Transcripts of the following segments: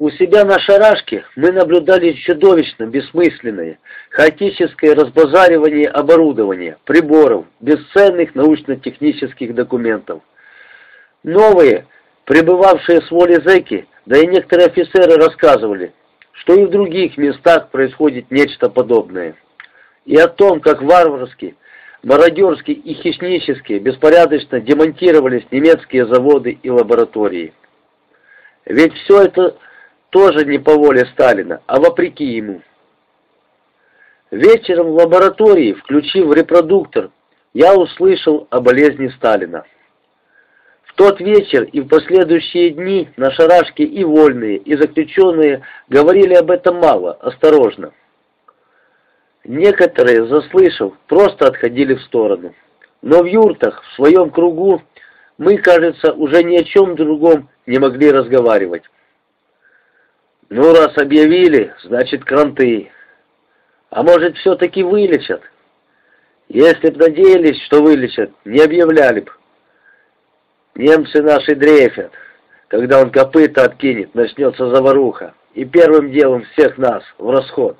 У себя на шарашке мы наблюдали чудовищно бессмысленное, хаотическое разбазаривание оборудования, приборов, бесценных научно-технических документов. Новые, прибывавшие с воли зэки, да и некоторые офицеры рассказывали, что и в других местах происходит нечто подобное. И о том, как варварски, мародерски и хищнически беспорядочно демонтировались немецкие заводы и лаборатории. Ведь все это тоже не по воле Сталина, а вопреки ему. Вечером в лаборатории, включив репродуктор, я услышал о болезни Сталина. В тот вечер и в последующие дни на шарашке и вольные, и заключенные говорили об этом мало, осторожно. Некоторые, заслышав, просто отходили в сторону. Но в юртах, в своем кругу, мы, кажется, уже ни о чем другом не могли разговаривать. Ну, раз объявили, значит, кранты. А может, все-таки вылечат? Если б надеялись, что вылечат, не объявляли б. Немцы наши дрейфят. Когда он копыта откинет, начнется заваруха. И первым делом всех нас в расход.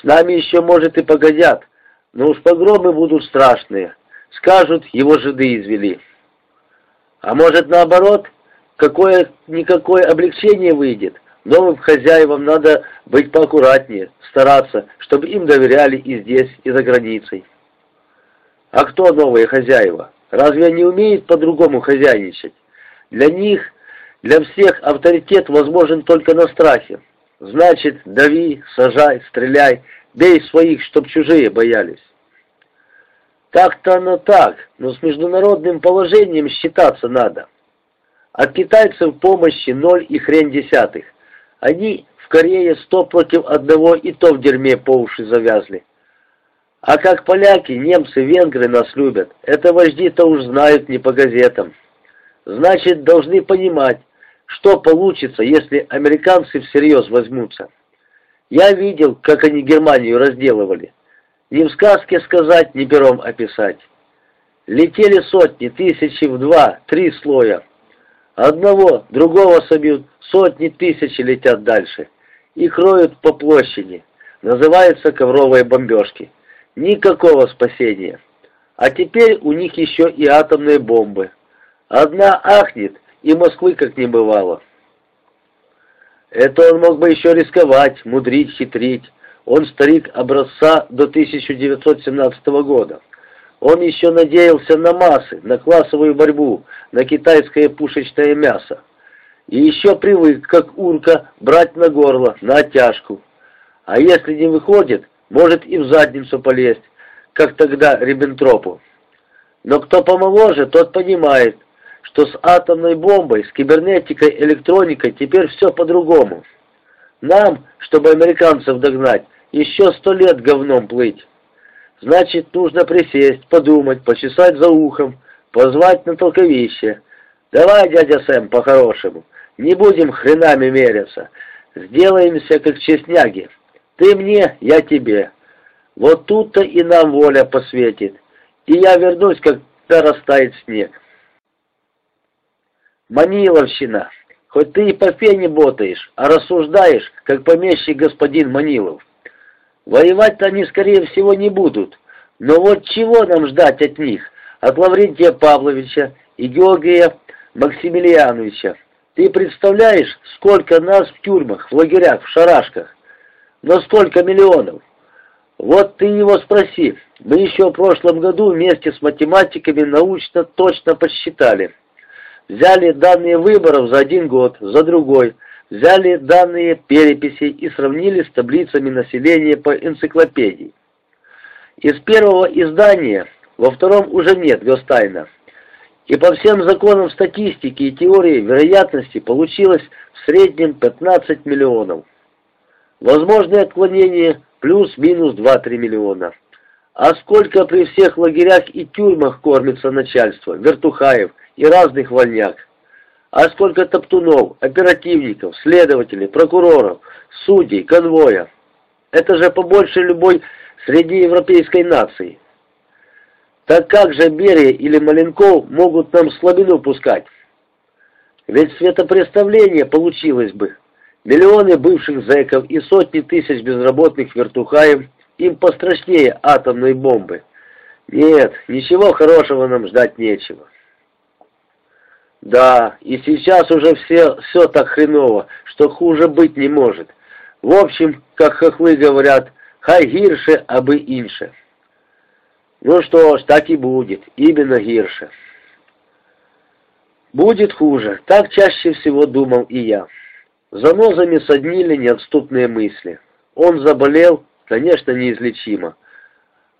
С нами еще, может, и погодят, но уж погромы будут страшные. Скажут, его жиды извели. А может, наоборот, какое-никакое облегчение выйдет. Новым хозяевам надо быть поаккуратнее, стараться, чтобы им доверяли и здесь, и за границей. А кто новые хозяева? Разве они умеют по-другому хозяйничать? Для них, для всех авторитет возможен только на страхе. Значит, дави, сажай, стреляй, бей своих, чтоб чужие боялись. Так-то оно так, но с международным положением считаться надо. От китайцев помощи ноль и хрен десятых. Они в Корее сто против одного и то в дерьме по уши завязли. А как поляки, немцы, венгры нас любят, это вожди-то уж знают не по газетам. Значит, должны понимать, что получится, если американцы всерьез возьмутся. Я видел, как они Германию разделывали. Ни в сказке сказать, ни пером описать. Летели сотни, тысячи в два, три слоя. Одного, другого собьют, сотни, тысячи летят дальше. И кроют по площади. Называются ковровые бомбежки. Никакого спасения. А теперь у них еще и атомные бомбы. Одна ахнет, и Москвы как не бывало. Это он мог бы еще рисковать, мудрить, хитрить. Он старик образца до 1917 года. Он еще надеялся на массы, на классовую борьбу, на китайское пушечное мясо. И еще привык, как урка, брать на горло, на оттяжку. А если не выходит, может и в задницу полезть, как тогда Риббентропу. Но кто помоложе, тот понимает, что с атомной бомбой, с кибернетикой, электроникой теперь все по-другому. Нам, чтобы американцев догнать, еще сто лет говном плыть. Значит, нужно присесть, подумать, почесать за ухом, позвать на толковище. Давай, дядя Сэм, по-хорошему, не будем хренами меряться. Сделаемся как честняги. Ты мне, я тебе. Вот тут-то и нам воля посветит. И я вернусь, когда растает снег. Маниловщина. Хоть ты и по фене ботаешь, а рассуждаешь, как помещик господин Манилов. Воевать-то они, скорее всего, не будут. Но вот чего нам ждать от них, от Лаврентия Павловича и Георгия Максимилиановича? Ты представляешь, сколько нас в тюрьмах, в лагерях, в шарашках? Но сколько миллионов? Вот ты его спроси. Мы еще в прошлом году вместе с математиками научно точно подсчитали. Взяли данные выборов за один год, за другой – взяли данные переписи и сравнили с таблицами населения по энциклопедии. Из первого издания во втором уже нет Гостайна. И по всем законам статистики и теории вероятности получилось в среднем 15 миллионов. Возможные отклонения плюс-минус 2-3 миллиона. А сколько при всех лагерях и тюрьмах кормится начальство, вертухаев и разных вольняк? А сколько топтунов, оперативников, следователей, прокуроров, судей, конвоя. Это же побольше любой среднеевропейской нации. Так как же Берия или Маленков могут нам слабину пускать? Ведь светопреставление получилось бы. Миллионы бывших зэков и сотни тысяч безработных вертухаев им пострашнее атомной бомбы. Нет, ничего хорошего нам ждать нечего. Да, и сейчас уже все, все так хреново, что хуже быть не может. В общем, как хохлы говорят, хай гирше, а бы инше. Ну что ж, так и будет, именно гирше. Будет хуже, так чаще всего думал и я. Занозами соднили неотступные мысли. Он заболел, конечно, неизлечимо.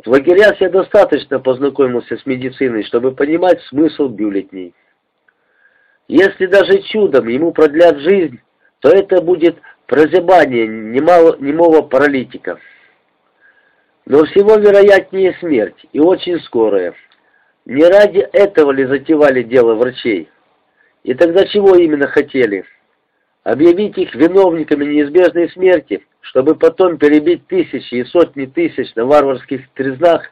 В лагерях я достаточно познакомился с медициной, чтобы понимать смысл бюллетней. Если даже чудом ему продлят жизнь, то это будет прозябание немало, немого паралитика. Но всего вероятнее смерть, и очень скорая. Не ради этого ли затевали дело врачей? И тогда чего именно хотели? Объявить их виновниками неизбежной смерти, чтобы потом перебить тысячи и сотни тысяч на варварских трезнах?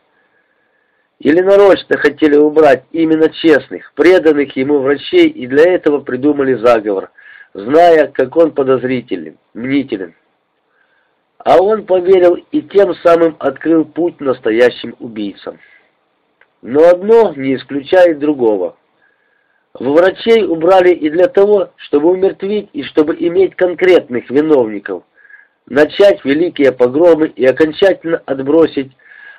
Или нарочно хотели убрать именно честных, преданных ему врачей и для этого придумали заговор, зная, как он подозрителен, мнителен. А он поверил и тем самым открыл путь настоящим убийцам. Но одно не исключает другого. В врачей убрали и для того, чтобы умертвить и чтобы иметь конкретных виновников, начать великие погромы и окончательно отбросить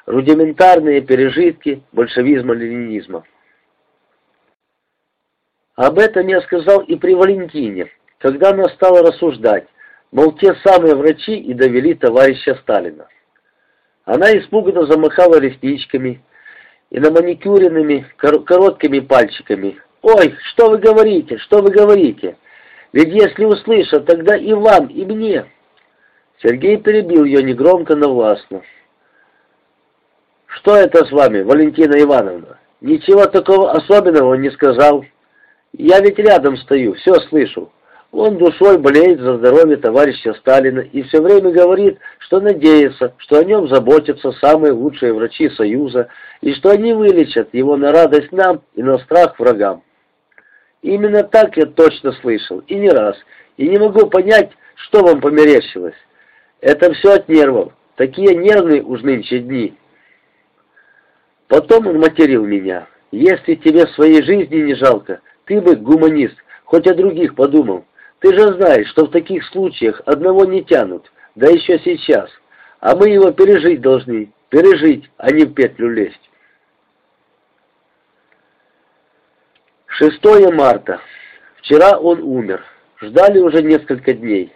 рудиментарные пережитки большевизма-ленинизма. Об этом я сказал и при Валентине, когда она стала рассуждать, мол, те самые врачи и довели товарища Сталина. Она испуганно замахала ресничками и на маникюренными короткими пальчиками. «Ой, что вы говорите, что вы говорите? Ведь если услышат, тогда и вам, и мне». Сергей перебил ее негромко, но властно. «Что это с вами, Валентина Ивановна? Ничего такого особенного не сказал. Я ведь рядом стою, все слышу. Он душой болеет за здоровье товарища Сталина и все время говорит, что надеется, что о нем заботятся самые лучшие врачи Союза и что они вылечат его на радость нам и на страх врагам. Именно так я точно слышал, и не раз, и не могу понять, что вам померещилось. Это все от нервов, такие нервные уж нынче дни». Потом он материл меня. Если тебе своей жизни не жалко, ты бы гуманист, хоть о других подумал. Ты же знаешь, что в таких случаях одного не тянут, да еще сейчас. А мы его пережить должны, пережить, а не в петлю лезть. 6 марта. Вчера он умер. Ждали уже несколько дней.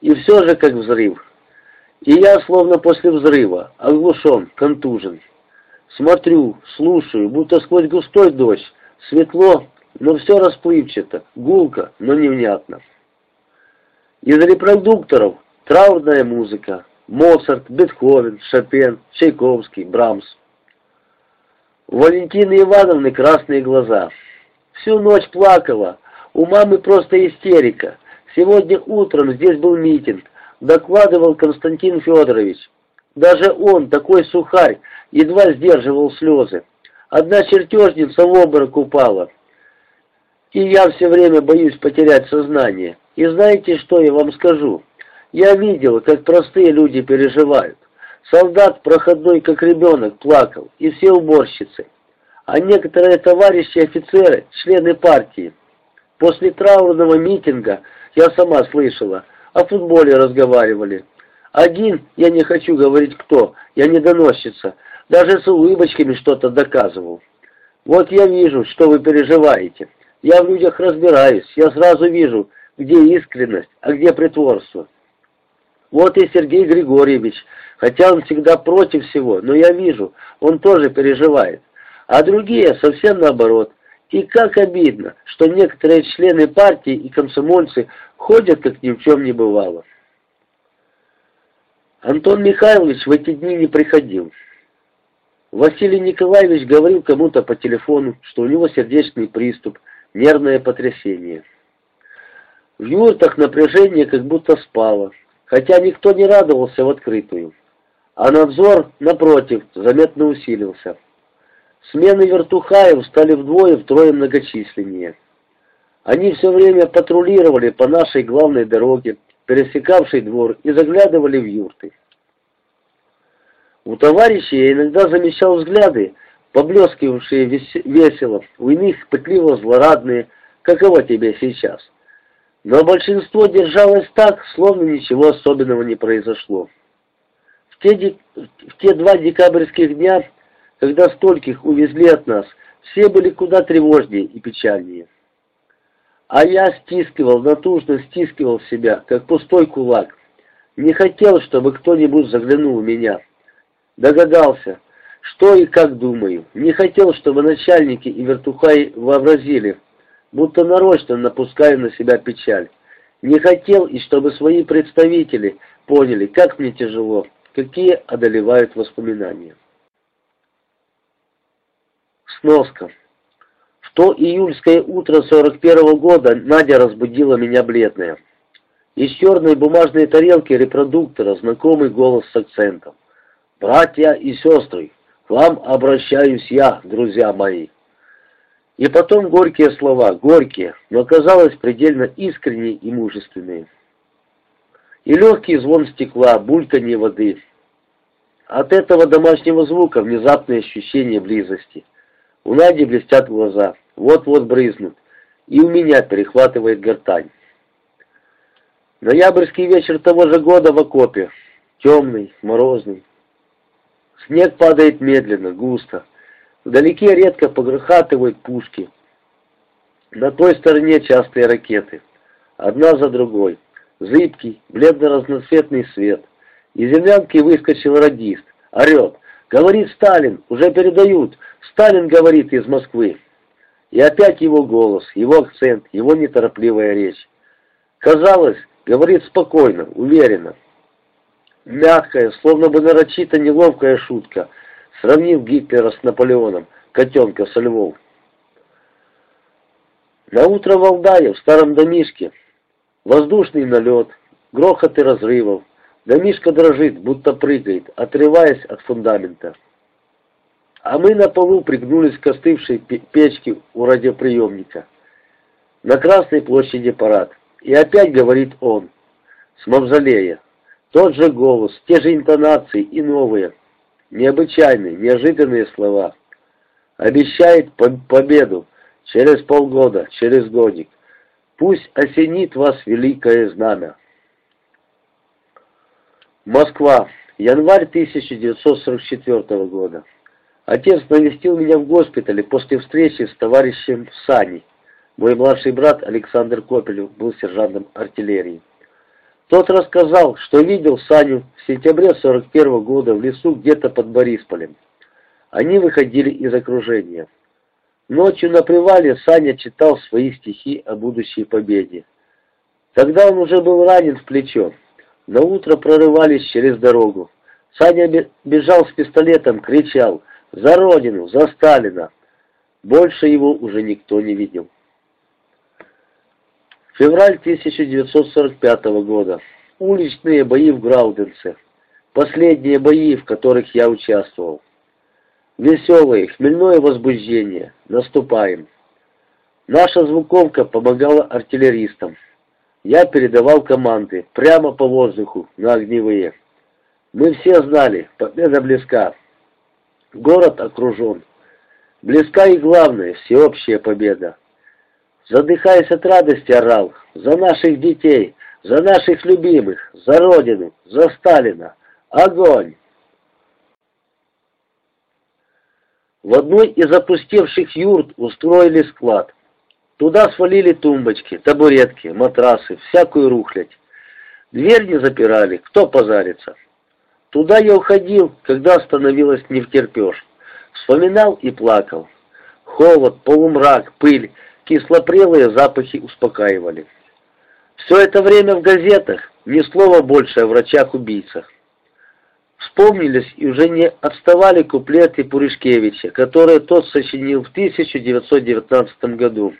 И все же как взрыв. И я словно после взрыва, оглушен, контужен. Смотрю, слушаю, будто сквозь густой дождь. Светло, но все расплывчато, гулко, но невнятно. Из репродукторов траурная музыка. Моцарт, Бетховен, Шопен, Чайковский, Брамс. У Валентины Ивановны красные глаза. Всю ночь плакала. У мамы просто истерика. Сегодня утром здесь был митинг. Докладывал Константин Федорович. Даже он, такой сухарь, едва сдерживал слезы. Одна чертежница в обморок упала. И я все время боюсь потерять сознание. И знаете, что я вам скажу? Я видел, как простые люди переживают. Солдат проходной, как ребенок, плакал, и все уборщицы. А некоторые товарищи офицеры, члены партии. После траурного митинга, я сама слышала, о футболе разговаривали. Один, я не хочу говорить кто, я не доносчица, даже с улыбочками что-то доказывал. Вот я вижу, что вы переживаете. Я в людях разбираюсь, я сразу вижу, где искренность, а где притворство. Вот и Сергей Григорьевич, хотя он всегда против всего, но я вижу, он тоже переживает. А другие совсем наоборот. И как обидно, что некоторые члены партии и комсомольцы ходят, как ни в чем не бывало. Антон Михайлович в эти дни не приходил. Василий Николаевич говорил кому-то по телефону, что у него сердечный приступ, нервное потрясение. В юртах напряжение как будто спало, хотя никто не радовался в открытую. А надзор, напротив, заметно усилился. Смены вертухаев стали вдвое-втрое многочисленнее. Они все время патрулировали по нашей главной дороге, пересекавшей двор, и заглядывали в юрты. У товарищей я иногда замечал взгляды, поблескивавшие весело, у иных пытливо-злорадные, каково тебе сейчас. Но большинство держалось так, словно ничего особенного не произошло. В те, в те два декабрьских дня, когда стольких увезли от нас, все были куда тревожнее и печальнее. А я стискивал, натужно стискивал себя, как пустой кулак. Не хотел, чтобы кто-нибудь заглянул в меня. Догадался, что и как думаю. Не хотел, чтобы начальники и вертухаи вообразили, будто нарочно напускаю на себя печаль. Не хотел, и чтобы свои представители поняли, как мне тяжело, какие одолевают воспоминания. Сноска. То июльское утро 41 -го года Надя разбудила меня бледная. Из черной бумажной тарелки репродуктора знакомый голос с акцентом. «Братья и сестры, к вам обращаюсь я, друзья мои». И потом горькие слова, горькие, но казалось предельно искренние и мужественные. И легкий звон стекла, бульканье воды. От этого домашнего звука внезапное ощущение близости. У Нади блестят глаза, вот-вот брызнут, и у меня перехватывает гортань. Ноябрьский вечер того же года в окопе, темный, морозный. Снег падает медленно, густо. Вдалеке редко погрохатывают пушки. На той стороне частые ракеты. Одна за другой. Зыбкий, бледно-разноцветный свет. Из землянки выскочил радист. Орет. Говорит Сталин, уже передают. Сталин говорит из Москвы. И опять его голос, его акцент, его неторопливая речь. Казалось, говорит спокойно, уверенно. Мягкая, словно бы нарочито неловкая шутка — сравнив Гитлера с Наполеоном, котенка со львов. На утро в Алдае, в старом домишке, воздушный налет, грохот и разрывов. Домишка дрожит, будто прыгает, отрываясь от фундамента. А мы на полу пригнулись к остывшей печке у радиоприемника. На Красной площади парад. И опять говорит он, с мавзолея. Тот же голос, те же интонации и новые – необычайные, неожиданные слова. Обещает победу через полгода, через годик. Пусть осенит вас великое знамя. Москва. Январь 1944 года. Отец навестил меня в госпитале после встречи с товарищем Сани. Мой младший брат Александр Копелев был сержантом артиллерии. Тот рассказал, что видел Саню в сентябре 41 года в лесу где-то под Борисполем. Они выходили из окружения. Ночью на привале Саня читал свои стихи о будущей победе. Тогда он уже был ранен в плечо. На утро прорывались через дорогу. Саня бежал с пистолетом, кричал «За Родину! За Сталина!». Больше его уже никто не видел. Февраль 1945 года. Уличные бои в Грауденце. Последние бои, в которых я участвовал. Веселое, хмельное возбуждение. Наступаем. Наша звуковка помогала артиллеристам. Я передавал команды прямо по воздуху на огневые. Мы все знали, победа близка. Город окружен. Близка и главное, всеобщая победа задыхаясь от радости, орал «За наших детей! За наших любимых! За Родину! За Сталина! Огонь!» В одной из опустевших юрт устроили склад. Туда свалили тумбочки, табуретки, матрасы, всякую рухлядь. Дверь не запирали, кто позарится. Туда я уходил, когда становилось не втерпешь. Вспоминал и плакал. Холод, полумрак, пыль — Кислопрелые запахи успокаивали. Все это время в газетах ни слова больше о врачах-убийцах. Вспомнились и уже не отставали куплеты Пуришкевича, которые тот сочинил в 1919 году,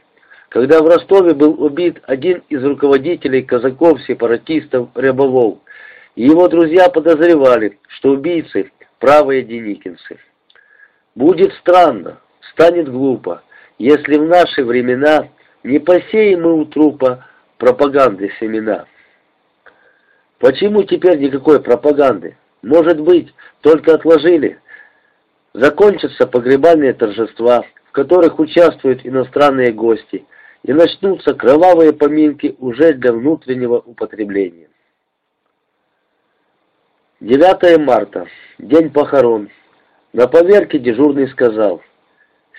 когда в Ростове был убит один из руководителей казаков-сепаратистов Рябовол, и его друзья подозревали, что убийцы – правые деникинцы. Будет странно, станет глупо, если в наши времена не посеем мы у трупа пропаганды семена. Почему теперь никакой пропаганды? Может быть, только отложили. Закончатся погребальные торжества, в которых участвуют иностранные гости, и начнутся кровавые поминки уже для внутреннего употребления. 9 марта. День похорон. На поверке дежурный сказал,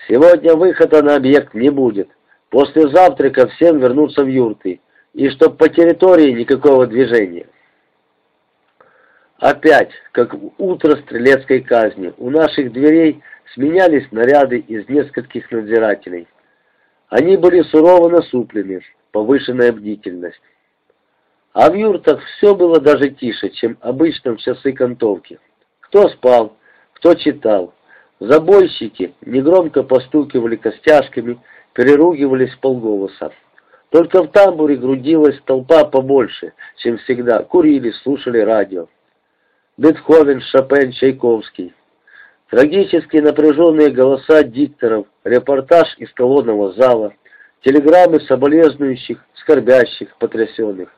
«Сегодня выхода на объект не будет. После завтрака всем вернуться в юрты, и чтоб по территории никакого движения». Опять, как утро стрелецкой казни, у наших дверей сменялись наряды из нескольких надзирателей. Они были сурово насуплены, повышенная бдительность. А в юртах все было даже тише, чем обычно в часы контовки. Кто спал, кто читал. Забойщики негромко постукивали костяшками, переругивались полголоса. Только в тамбуре грудилась толпа побольше, чем всегда. Курили, слушали радио. Бетховен, Шопен, Чайковский. Трагические напряженные голоса дикторов, репортаж из колонного зала, телеграммы соболезнующих, скорбящих, потрясенных.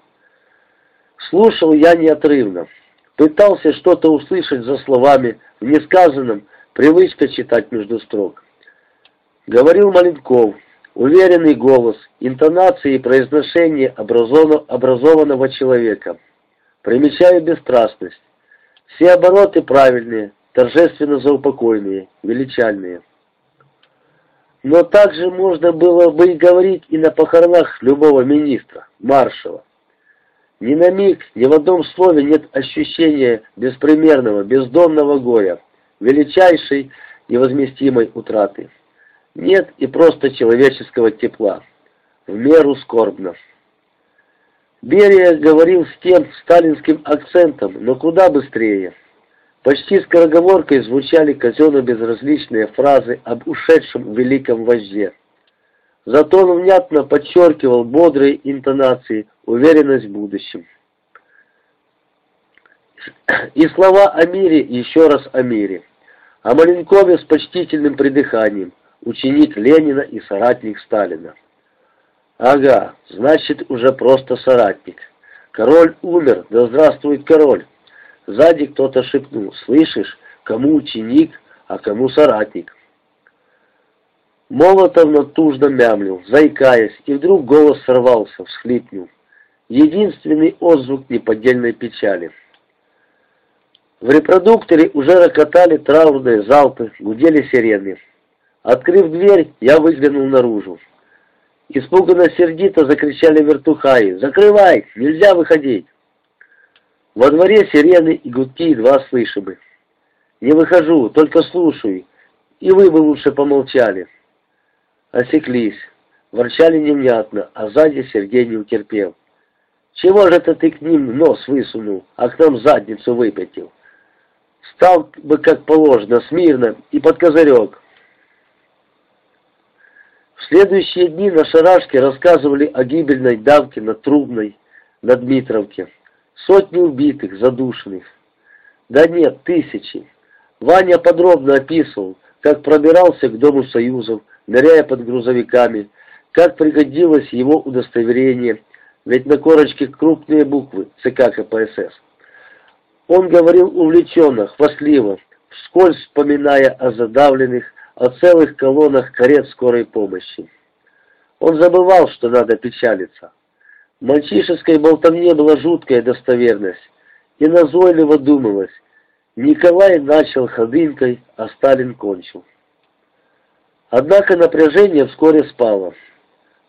Слушал я неотрывно. Пытался что-то услышать за словами, в несказанном, привычка читать между строк. Говорил Маленков, уверенный голос, интонации и произношение образованного человека. Примечаю бесстрастность. Все обороты правильные, торжественно заупокойные, величальные. Но также можно было бы и говорить и на похоронах любого министра, маршала. Ни на миг, ни в одном слове нет ощущения беспримерного, бездонного горя, величайшей невозместимой утраты. Нет и просто человеческого тепла, в меру скорбно. Берия говорил с тем сталинским акцентом, но куда быстрее. Почти скороговоркой звучали казенно-безразличные фразы об ушедшем великом вожде. Зато он внятно подчеркивал бодрые интонации, уверенность в будущем. И слова о мире, еще раз о мире. О Маленкове с почтительным придыханием, ученик Ленина и соратник Сталина. Ага, значит, уже просто соратник. Король умер, да здравствует король. Сзади кто-то шепнул, слышишь, кому ученик, а кому соратник. Молотов натужно мямлил, заикаясь, и вдруг голос сорвался, всхлипнул. Единственный отзвук неподдельной печали. В репродукторе уже рокотали траурные залпы, гудели сирены. Открыв дверь, я выглянул наружу. Испуганно-сердито закричали вертухаи. «Закрывай! Нельзя выходить!» Во дворе сирены и гудки едва слышимы. «Не выхожу, только слушаю. И вы бы лучше помолчали». Осеклись. Ворчали невнятно, а сзади Сергей не утерпел. «Чего же это ты к ним нос высунул, а к нам задницу выпятил? Стал бы как положено, смирно и под козырек». В следующие дни на Шарашке рассказывали о гибельной давке на Трубной, на Дмитровке. Сотни убитых, задушенных. Да нет, тысячи. Ваня подробно описывал, как пробирался к Дому Союзов, ныряя под грузовиками, как пригодилось его удостоверение, ведь на корочке крупные буквы ЦК КПСС. Он говорил увлеченно, хвастливо, вскользь вспоминая о задавленных, о целых колоннах карет скорой помощи. Он забывал, что надо печалиться. Мальчишеской болтовне была жуткая достоверность, и назойливо думалось, Николай начал ходынкой, а Сталин кончил. Однако напряжение вскоре спало.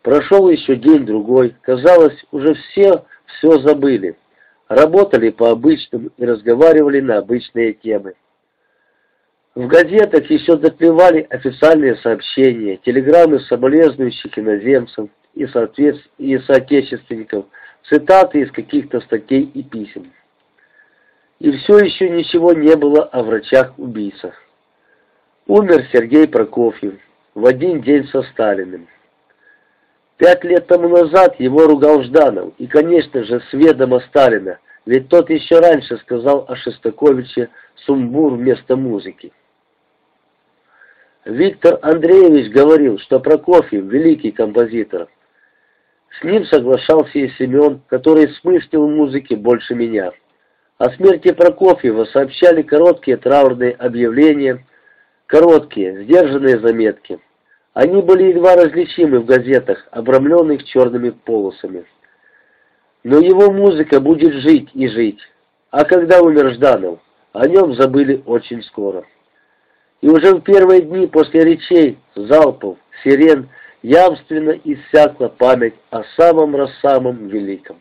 Прошел еще день-другой, казалось, уже все все забыли. Работали по обычным и разговаривали на обычные темы. В газетах еще доплевали официальные сообщения, телеграммы соболезнующих иноземцев и, соответств... и соотечественников, цитаты из каких-то статей и писем. И все еще ничего не было о врачах-убийцах. Умер Сергей Прокофьев в один день со Сталиным. Пять лет тому назад его ругал Жданов, и, конечно же, с ведома Сталина, ведь тот еще раньше сказал о Шестаковиче «сумбур вместо музыки». Виктор Андреевич говорил, что Прокофьев – великий композитор, С ним соглашался и Семен, который смыслил в музыке больше меня. О смерти Прокофьева сообщали короткие траурные объявления, короткие, сдержанные заметки. Они были едва различимы в газетах, обрамленных черными полосами. Но его музыка будет жить и жить. А когда умер Жданов, о нем забыли очень скоро. И уже в первые дни после речей, залпов, сирен, явственно иссякла память о самом-рассамом великом.